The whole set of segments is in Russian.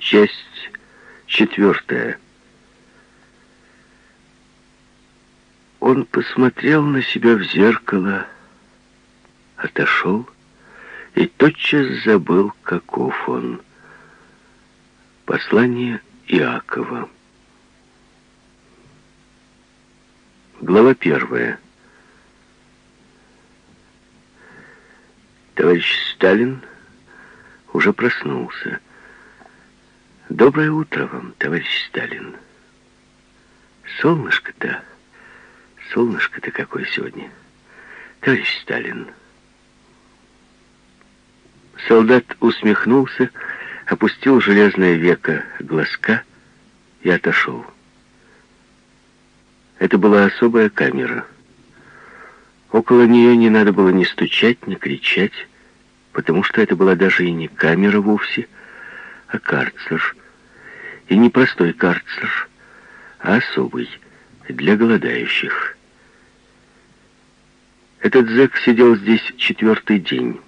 Часть четвертая. Он посмотрел на себя в зеркало, отошел и тотчас забыл, каков он. Послание Иакова. Глава первая. Товарищ Сталин уже проснулся. Доброе утро вам, товарищ Сталин. Солнышко-то, солнышко-то какое сегодня. Товарищ Сталин. Солдат усмехнулся, опустил железное веко глазка и отошел. Это была особая камера. Около нее не надо было ни стучать, ни кричать, потому что это была даже и не камера вовсе, а карцер. И не простой карцер, а особый, для голодающих. Этот зэк сидел здесь четвертый день.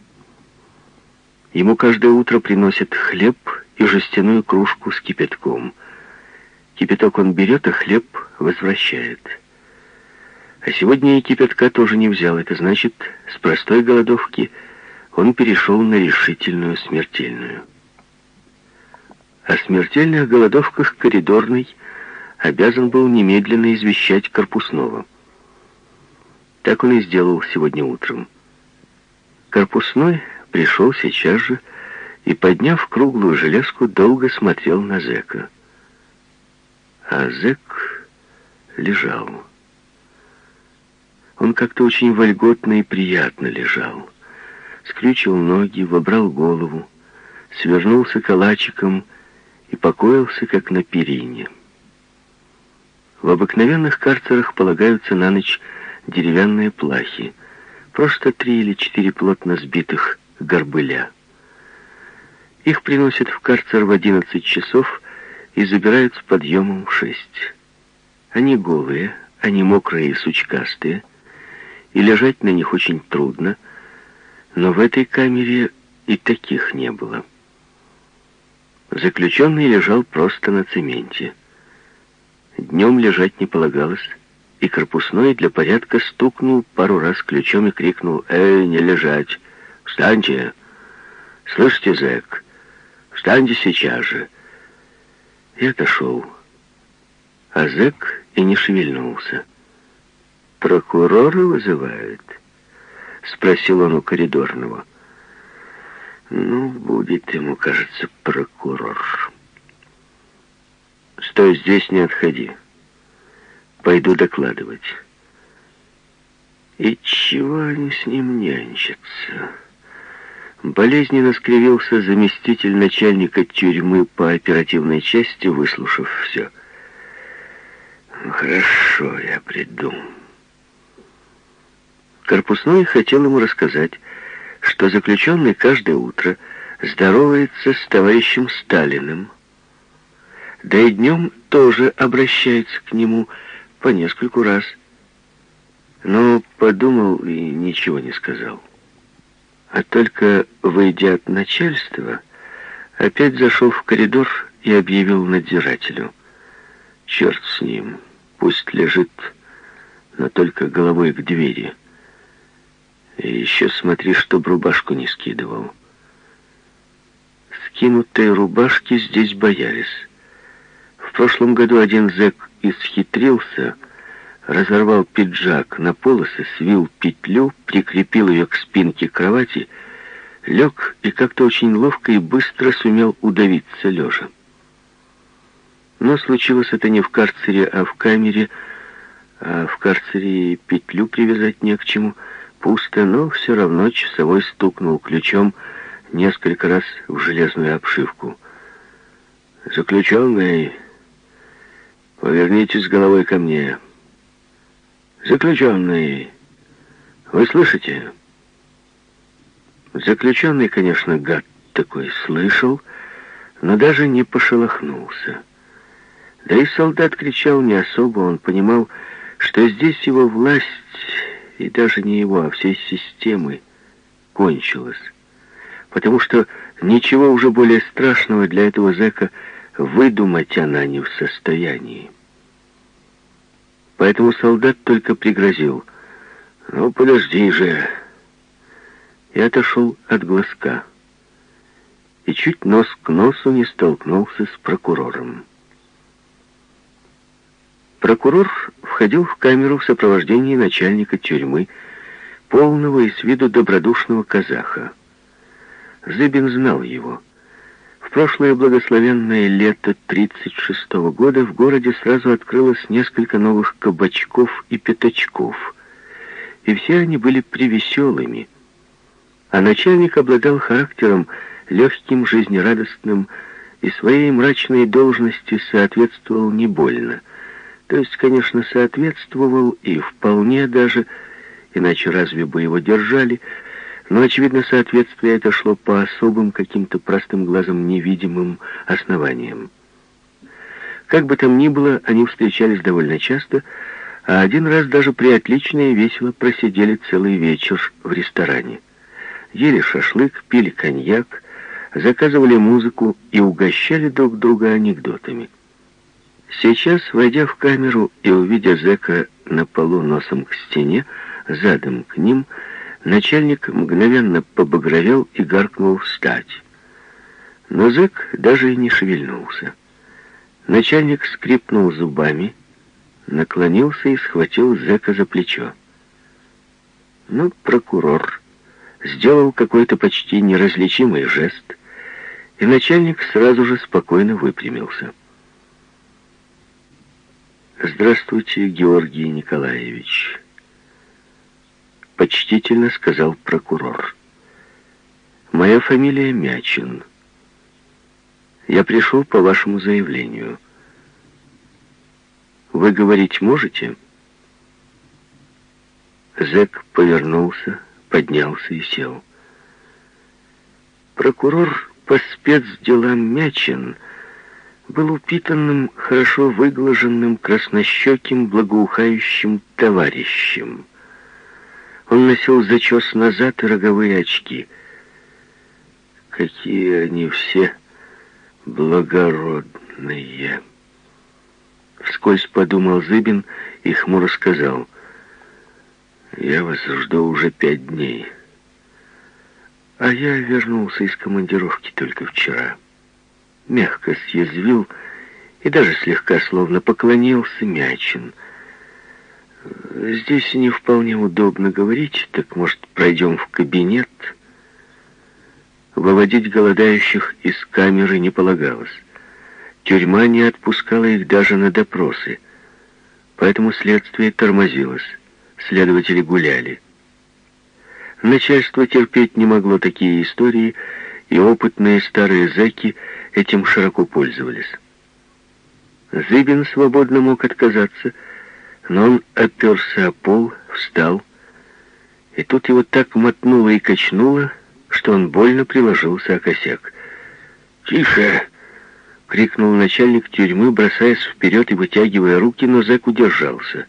Ему каждое утро приносят хлеб и жестяную кружку с кипятком. Кипяток он берет, а хлеб возвращает. А сегодня и кипятка тоже не взял. Это значит, с простой голодовки он перешел на решительную смертельную. О смертельных голодовках коридорный обязан был немедленно извещать Корпусного. Так он и сделал сегодня утром. Корпусной пришел сейчас же и, подняв круглую железку, долго смотрел на зэка. А зэк лежал. Он как-то очень вольготно и приятно лежал. Скрючил ноги, вобрал голову, свернулся калачиком и покоился, как на перине. В обыкновенных карцерах полагаются на ночь деревянные плахи, просто три или четыре плотно сбитых горбыля. Их приносят в карцер в одиннадцать часов и забирают с подъемом в шесть. Они голые, они мокрые и сучкастые, и лежать на них очень трудно, но в этой камере и таких не было. Заключенный лежал просто на цементе. Днем лежать не полагалось, и корпусной для порядка стукнул пару раз ключом и крикнул «Эй, не лежать! Встаньте! Слышите, зэк? Встаньте сейчас же!» И отошел. А зэк и не шевельнулся. «Прокурора вызывают?» — спросил он у коридорного. Ну, будет ему, кажется, прокурор. Стой здесь, не отходи. Пойду докладывать. И чего они с ним нянчатся? Болезненно скривился заместитель начальника тюрьмы по оперативной части, выслушав все. «Хорошо, я приду». Корпусной хотел ему рассказать, что заключенный каждое утро здоровается с товарищем Сталиным, да и днем тоже обращается к нему по нескольку раз. Но подумал и ничего не сказал. А только, выйдя от начальства, опять зашел в коридор и объявил надзирателю. Черт с ним, пусть лежит, но только головой к двери. И еще смотри, чтоб рубашку не скидывал. Скинутые рубашки здесь боялись. В прошлом году один зэк исхитрился, разорвал пиджак на полосы, свил петлю, прикрепил ее к спинке кровати, лег и как-то очень ловко и быстро сумел удавиться лежа. Но случилось это не в карцере, а в камере, а в карцере петлю привязать не к чему — Пусто, но все равно часовой стукнул ключом несколько раз в железную обшивку. «Заключенный, повернитесь головой ко мне. Заключенный, вы слышите?» Заключенный, конечно, гад такой слышал, но даже не пошелохнулся. Да и солдат кричал не особо, он понимал, что здесь его власть и даже не его, а всей системы, кончилось. потому что ничего уже более страшного для этого зэка выдумать она не в состоянии. Поэтому солдат только пригрозил. «Ну, подожди же!» И отошел от глазка. И чуть нос к носу не столкнулся с прокурором. Прокурор входил в камеру в сопровождении начальника тюрьмы, полного и с виду добродушного казаха. Зыбин знал его. В прошлое благословенное лето 36 -го года в городе сразу открылось несколько новых кабачков и пятачков, и все они были привеселыми. А начальник обладал характером легким, жизнерадостным, и своей мрачной должности соответствовал не больно. То есть, конечно, соответствовал и вполне даже, иначе разве бы его держали, но, очевидно, соответствие это шло по особым каким-то простым глазом невидимым основаниям. Как бы там ни было, они встречались довольно часто, а один раз даже приотлично и весело просидели целый вечер в ресторане. Ели шашлык, пили коньяк, заказывали музыку и угощали друг друга анекдотами. Сейчас, войдя в камеру и увидя зэка на полу носом к стене, задом к ним, Начальник мгновенно побагровел и гаркнул встать. Но зэк даже и не шевельнулся. Начальник скрипнул зубами, наклонился и схватил зэка за плечо. Но прокурор сделал какой-то почти неразличимый жест, и начальник сразу же спокойно выпрямился. «Здравствуйте, Георгий Николаевич», почтительно сказал прокурор. «Моя фамилия Мячин. Я пришел по вашему заявлению. Вы говорить можете?» Зэк повернулся, поднялся и сел. Прокурор по спецделам Мячин был упитанным, хорошо выглаженным, краснощеким, благоухающим товарищем. Он носил зачес назад и роговые очки. Какие они все благородные. Вскользь подумал Зыбин и хмуро сказал, «Я вас жду уже пять дней. А я вернулся из командировки только вчера». Мягко съязвил и даже слегка словно поклонился Мячин — Здесь не вполне удобно говорить, так, может, пройдем в кабинет? Выводить голодающих из камеры не полагалось. Тюрьма не отпускала их даже на допросы, поэтому следствие тормозилось, следователи гуляли. Начальство терпеть не могло такие истории, и опытные старые зэки этим широко пользовались. Зыбин свободно мог отказаться, но он оперся о пол, встал, и тут его так мотнуло и качнуло, что он больно приложился о косяк. «Тише!» — крикнул начальник тюрьмы, бросаясь вперед и вытягивая руки, но зэк удержался.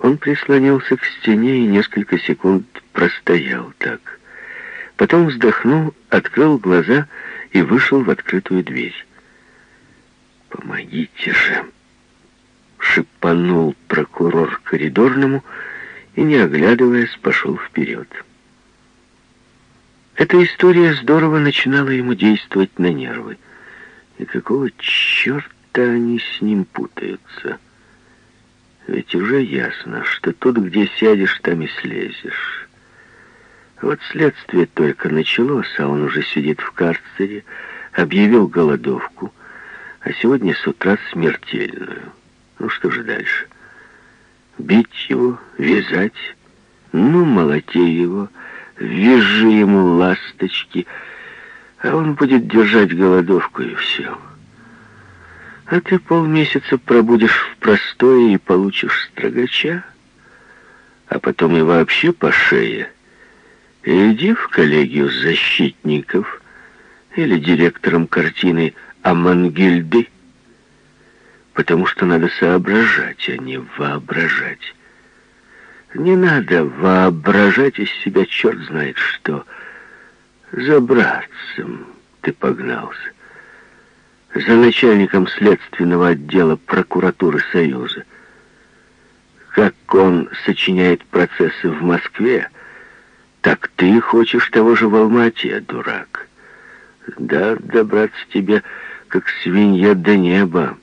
Он прислонился к стене и несколько секунд простоял так. Потом вздохнул, открыл глаза и вышел в открытую дверь. «Помогите же!» шипанул прокурор коридорному и, не оглядываясь, пошел вперед. Эта история здорово начинала ему действовать на нервы. И какого черта они с ним путаются? Ведь уже ясно, что тут, где сядешь, там и слезешь. Вот следствие только началось, а он уже сидит в карцере, объявил голодовку, а сегодня с утра смертельную. Ну что же дальше? Бить его, вязать? Ну, молоти его, вяжи ему ласточки, а он будет держать голодовку и все. А ты полмесяца пробудешь в простое и получишь строгача, а потом и вообще по шее. Иди в коллегию защитников или директором картины Амангильды, потому что надо соображать, а не воображать. Не надо воображать из себя черт знает что. За братцем ты погнался. За начальником следственного отдела прокуратуры Союза. Как он сочиняет процессы в Москве, так ты хочешь того же в Алмате, дурак. Да, добраться тебе, как свинья до неба.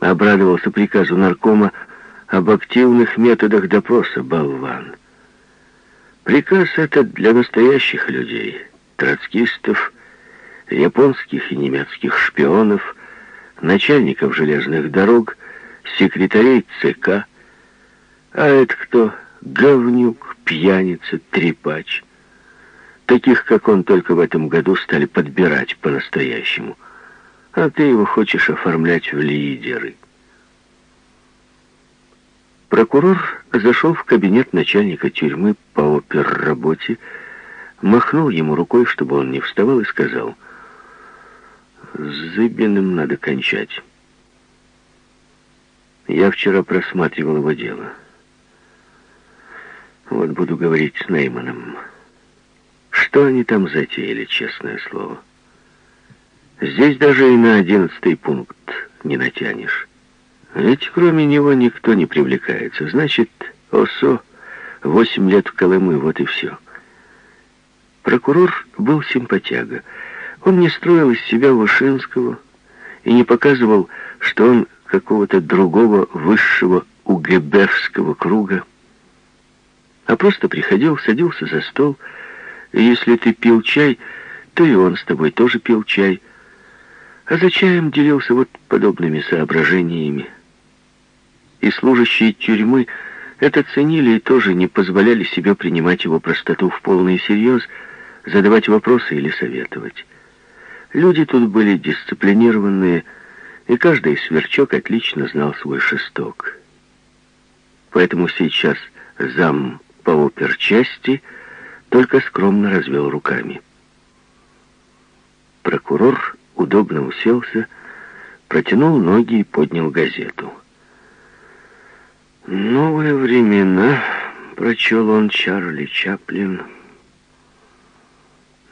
Обрадовался приказу наркома об активных методах допроса, болван. Приказ этот для настоящих людей, троцкистов, японских и немецких шпионов, начальников железных дорог, секретарей ЦК. А это кто? Говнюк, пьяница, трепач. Таких, как он, только в этом году стали подбирать по-настоящему. А ты его хочешь оформлять в лидеры. Прокурор зашел в кабинет начальника тюрьмы по оперработе, махнул ему рукой, чтобы он не вставал, и сказал, «С Зыбиным надо кончать. Я вчера просматривал его дело. Вот буду говорить с Нейманом. Что они там затеяли, честное слово? Здесь даже и на одиннадцатый пункт не натянешь». Ведь кроме него никто не привлекается. Значит, ОСО восемь лет в Колымы, вот и все. Прокурор был симпатяга. Он не строил из себя Вышинского и не показывал, что он какого-то другого высшего УГБевского круга, а просто приходил, садился за стол, и если ты пил чай, то и он с тобой тоже пил чай, а за чаем делился вот подобными соображениями и служащие тюрьмы это ценили и тоже не позволяли себе принимать его простоту в полный серьез, задавать вопросы или советовать. Люди тут были дисциплинированные, и каждый сверчок отлично знал свой шесток. Поэтому сейчас зам по оперчасти только скромно развел руками. Прокурор удобно уселся, протянул ноги и поднял газету. «Новые времена», — прочел он Чарли Чаплин.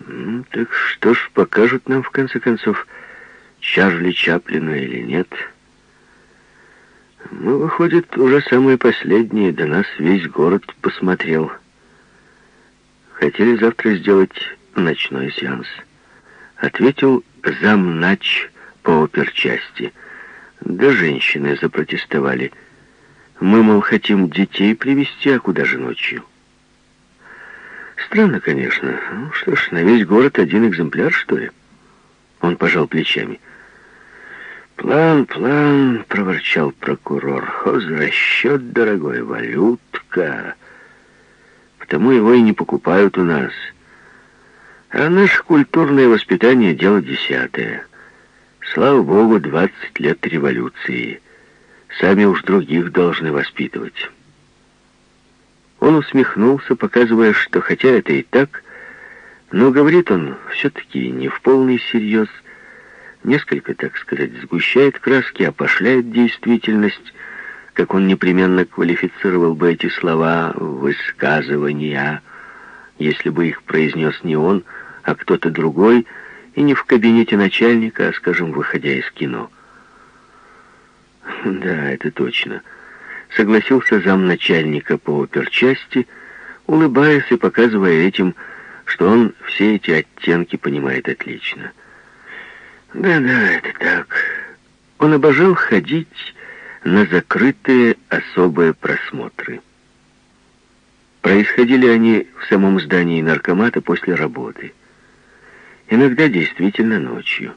Ну, «Так что ж, покажут нам, в конце концов, Чарли Чаплина или нет?» Мы, выходит, уже самые последние, до нас весь город посмотрел. Хотели завтра сделать ночной сеанс. Ответил замнач по оперчасти. Да женщины запротестовали. Мы, мол, хотим детей привести, а куда же ночью? Странно, конечно. Ну что ж, на весь город один экземпляр, что ли? Он пожал плечами. «План, план», — проворчал прокурор. «Хозрасчет, дорогой, валютка. Потому его и не покупают у нас. А наше культурное воспитание — дело десятое. Слава богу, двадцать лет революции». Сами уж других должны воспитывать. Он усмехнулся, показывая, что хотя это и так, но говорит он все-таки не в полный серьез, несколько, так сказать, сгущает краски, опошляет действительность, как он непременно квалифицировал бы эти слова «высказывания», если бы их произнес не он, а кто-то другой, и не в кабинете начальника, а, скажем, выходя из кино. Да, это точно. Согласился замначальника по оперчасти, улыбаясь и показывая этим, что он все эти оттенки понимает отлично. Да-да, это так. Он обожал ходить на закрытые особые просмотры. Происходили они в самом здании наркомата после работы. Иногда действительно ночью.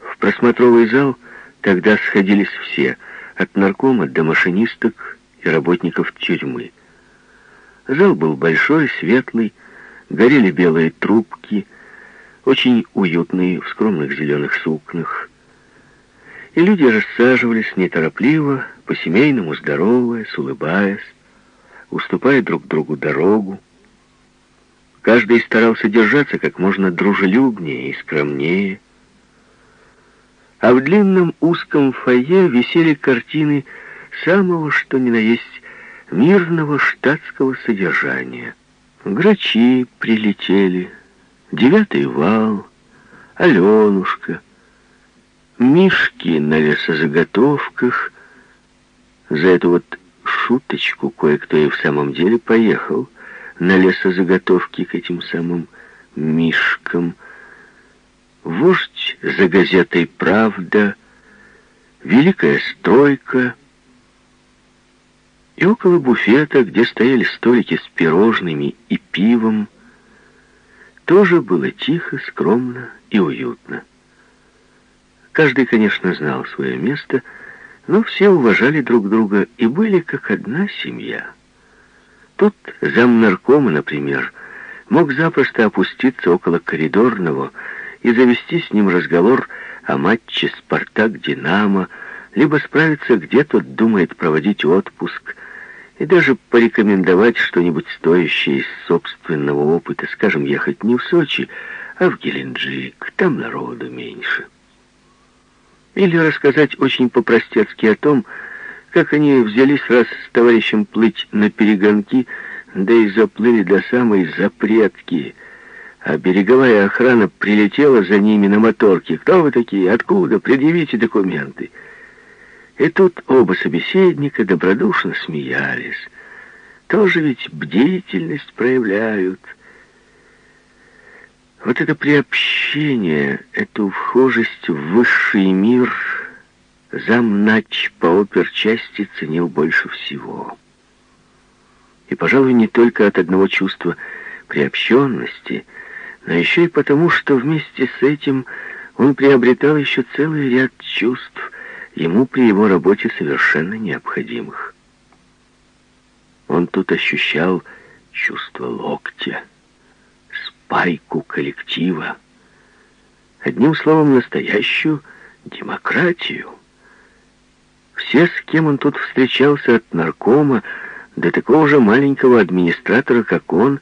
В просмотровый зал – Тогда сходились все, от наркома до машинисток и работников тюрьмы. Зал был большой, светлый, горели белые трубки, очень уютный, в скромных зеленых сукнах. И люди рассаживались неторопливо, по-семейному здороваясь, улыбаясь, уступая друг другу дорогу. Каждый старался держаться как можно дружелюбнее и скромнее, а в длинном узком фойе висели картины самого что ни на есть мирного штатского содержания. Грачи прилетели, девятый вал, Аленушка, Мишки на лесозаготовках. За эту вот шуточку кое-кто и в самом деле поехал на лесозаготовки к этим самым Мишкам. Вождь за газетой «Правда», «Великая стройка», и около буфета, где стояли столики с пирожными и пивом, тоже было тихо, скромно и уютно. Каждый, конечно, знал свое место, но все уважали друг друга и были как одна семья. Тут замнаркома, например, мог запросто опуститься около коридорного и завести с ним разговор о матче «Спартак-Динамо», либо справиться, где тот думает проводить отпуск, и даже порекомендовать что-нибудь стоящее из собственного опыта, скажем, ехать не в Сочи, а в Геленджик, там народу меньше. Или рассказать очень по-простецки о том, как они взялись раз с товарищем плыть на перегонки, да и заплыли до самой запретки, а береговая охрана прилетела за ними на моторке. «Кто вы такие? Откуда? Предъявите документы». И тут оба собеседника добродушно смеялись. Тоже ведь бдительность проявляют. Вот это приобщение, эту вхожесть в высший мир замнач по оперчасти ценил больше всего. И, пожалуй, не только от одного чувства приобщенности, но еще и потому, что вместе с этим он приобретал еще целый ряд чувств, ему при его работе совершенно необходимых. Он тут ощущал чувство локтя, спайку коллектива, одним словом, настоящую демократию. Все, с кем он тут встречался от наркома до такого же маленького администратора, как он,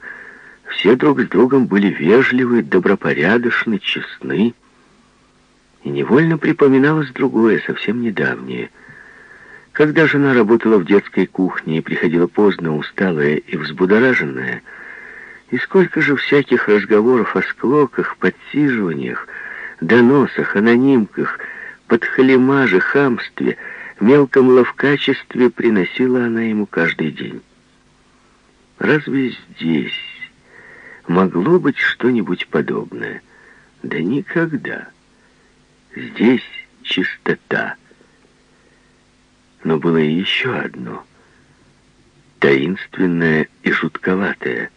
все друг с другом были вежливы, добропорядочны, честны, и невольно припоминалось другое, совсем недавнее. Когда жена работала в детской кухне и приходила поздно, усталая и взбудораженная, и сколько же всяких разговоров о склоках, подсиживаниях, доносах, анонимках, подхалимаже, хамстве, мелком ловкачестве приносила она ему каждый день. Разве здесь могло быть что-нибудь подобное? Да никогда. Здесь чистота. Но было и еще одно, таинственное и жутковатое.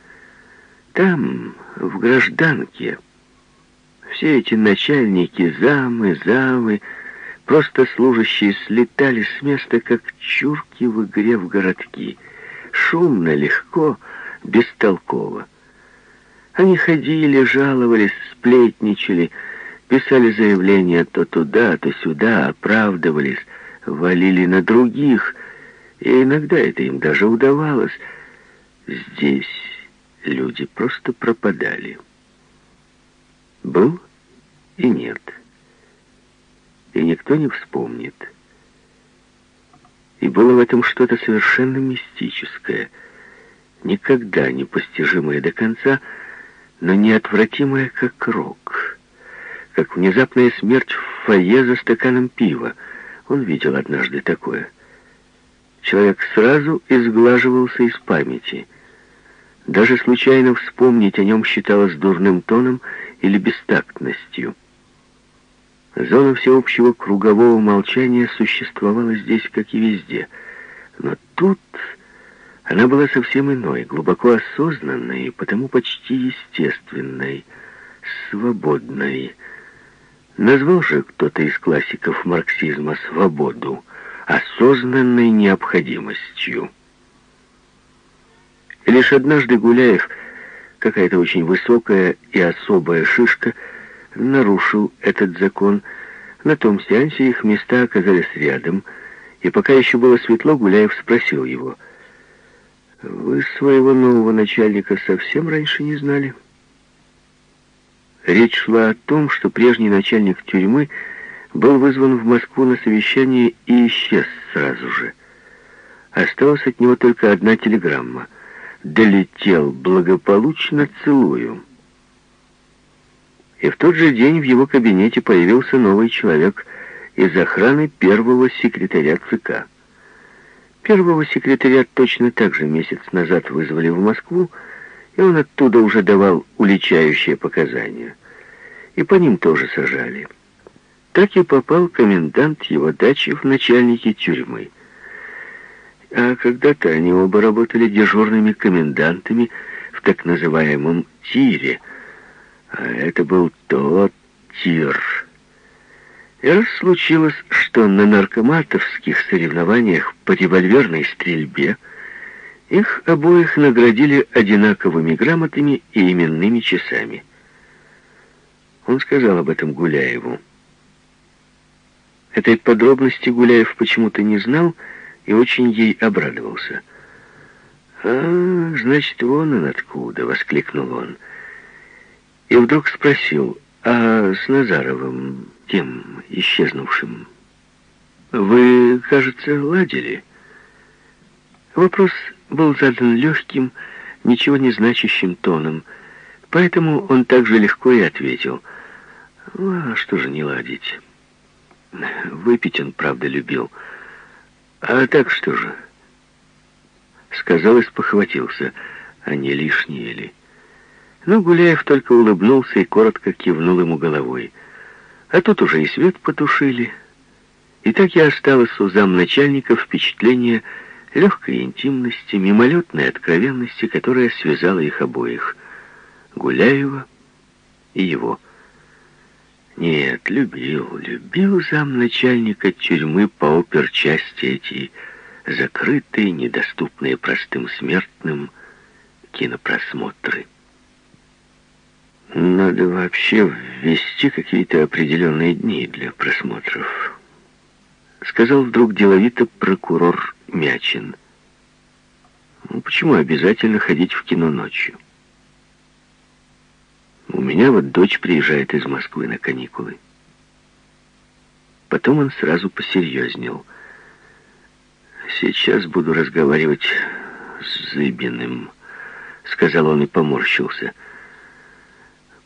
Там, в гражданке, все эти начальники, замы, замы, просто служащие слетали с места, как чурки в игре в городки. Шумно, легко, бестолково. Они ходили, жаловались, сплетничали, Писали заявления то туда, то сюда, оправдывались, валили на других, и иногда это им даже удавалось. Здесь люди просто пропадали. Был и нет. И никто не вспомнит. И было в этом что-то совершенно мистическое, никогда не постижимое до конца, но неотвратимое как рок как внезапная смерть в фойе за стаканом пива. Он видел однажды такое. Человек сразу изглаживался из памяти. Даже случайно вспомнить о нем считалось дурным тоном или бестактностью. Зона всеобщего кругового молчания существовала здесь, как и везде. Но тут она была совсем иной, глубоко осознанной, потому почти естественной, свободной, Назвал же кто-то из классиков марксизма свободу осознанной необходимостью. Лишь однажды Гуляев, какая-то очень высокая и особая шишка, нарушил этот закон. На том сеансе их места оказались рядом, и пока еще было светло, Гуляев спросил его, «Вы своего нового начальника совсем раньше не знали?» Речь шла о том, что прежний начальник тюрьмы был вызван в Москву на совещание и исчез сразу же. Осталась от него только одна телеграмма. долетел благополучно, целую. И в тот же день в его кабинете появился новый человек из охраны первого секретаря ЦК. Первого секретаря точно так же месяц назад вызвали в Москву, и он оттуда уже давал уличающие показания. И по ним тоже сажали. Так и попал комендант его дачи в начальники тюрьмы. А когда-то они оба работали дежурными комендантами в так называемом тире. А это был тот тир. И раз случилось, что на наркоматовских соревнованиях по револьверной стрельбе их обоих наградили одинаковыми грамотами и именными часами. Он сказал об этом Гуляеву. Этой подробности Гуляев почему-то не знал и очень ей обрадовался. «А, значит, вон он откуда!» — воскликнул он. И вдруг спросил, «А с Назаровым, тем исчезнувшим, вы, кажется, ладили?» Вопрос был задан легким, ничего не значащим тоном, поэтому он также легко и ответил, «А что же не ладить?» Выпить он, правда, любил, — «А так что же?» Сказал и спохватился, а не лишние ли. Но Гуляев только улыбнулся и коротко кивнул ему головой. А тут уже и свет потушили. И так и осталось у замначальника впечатление легкой интимности, мимолетной откровенности, которая связала их обоих, Гуляева и его. Нет, любил, любил замначальника тюрьмы по оперчасти эти закрытые, недоступные простым смертным кинопросмотры. Надо вообще ввести какие-то определенные дни для просмотров. Сказал вдруг деловито прокурор Мячин. Ну, почему обязательно ходить в кино ночью? У меня вот дочь приезжает из Москвы на каникулы. Потом он сразу посерьезнел. «Сейчас буду разговаривать с Зыбиным», — сказал он и поморщился.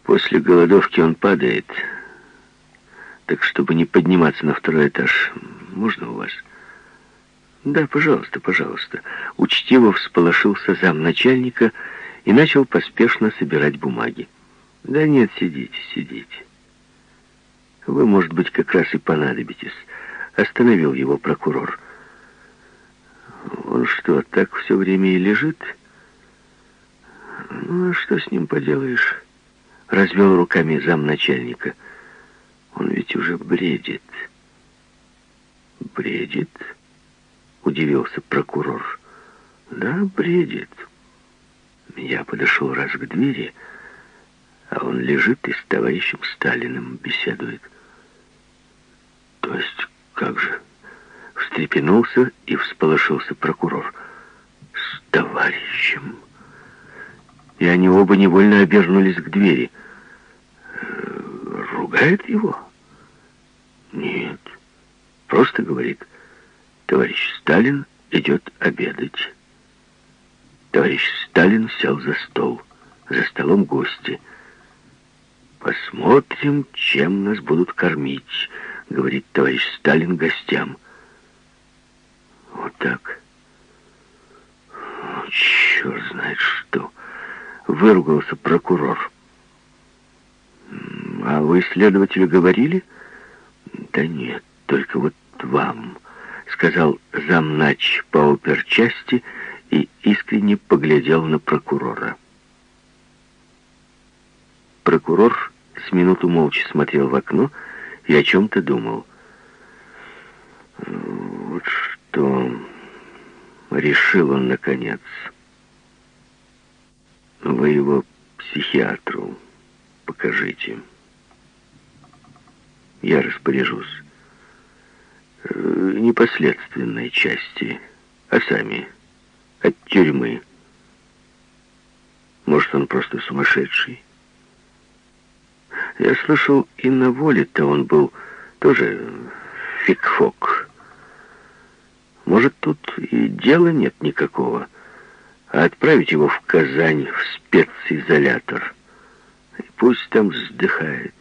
«После голодовки он падает, так чтобы не подниматься на второй этаж, можно у вас?» «Да, пожалуйста, пожалуйста». Учтиво всполошился замначальника и начал поспешно собирать бумаги. Да нет, сидите, сидите. Вы, может быть, как раз и понадобитесь. Остановил его прокурор. Он что, так все время и лежит? Ну, а что с ним поделаешь? Развел руками замначальника. Он ведь уже бредит. Бредит? Удивился прокурор. Да, бредит. Я подошел раз к двери, а он лежит и с товарищем Сталиным беседует. То есть, как же? Встрепенулся и всполошился прокурор. С товарищем. И они оба невольно обернулись к двери. Э, ругает его? Нет. Просто говорит, товарищ Сталин идет обедать. Товарищ Сталин сел за стол. За столом гости — «Посмотрим, чем нас будут кормить», — говорит товарищ Сталин гостям. Вот так. Черт знает что. Выругался прокурор. А вы следователю говорили? Да нет, только вот вам, сказал замнач по оперчасти и искренне поглядел на прокурора. Прокурор с минуту молча смотрел в окно и о чем-то думал. Вот что решил он наконец. Вы его психиатру покажите. Я распоряжусь. Э, непоследственной части, а сами от тюрьмы. Может, он просто сумасшедший. Я слышал, и на воле-то он был тоже фикфок. Может, тут и дела нет никакого, а отправить его в Казань, в специзолятор. И пусть там вздыхает.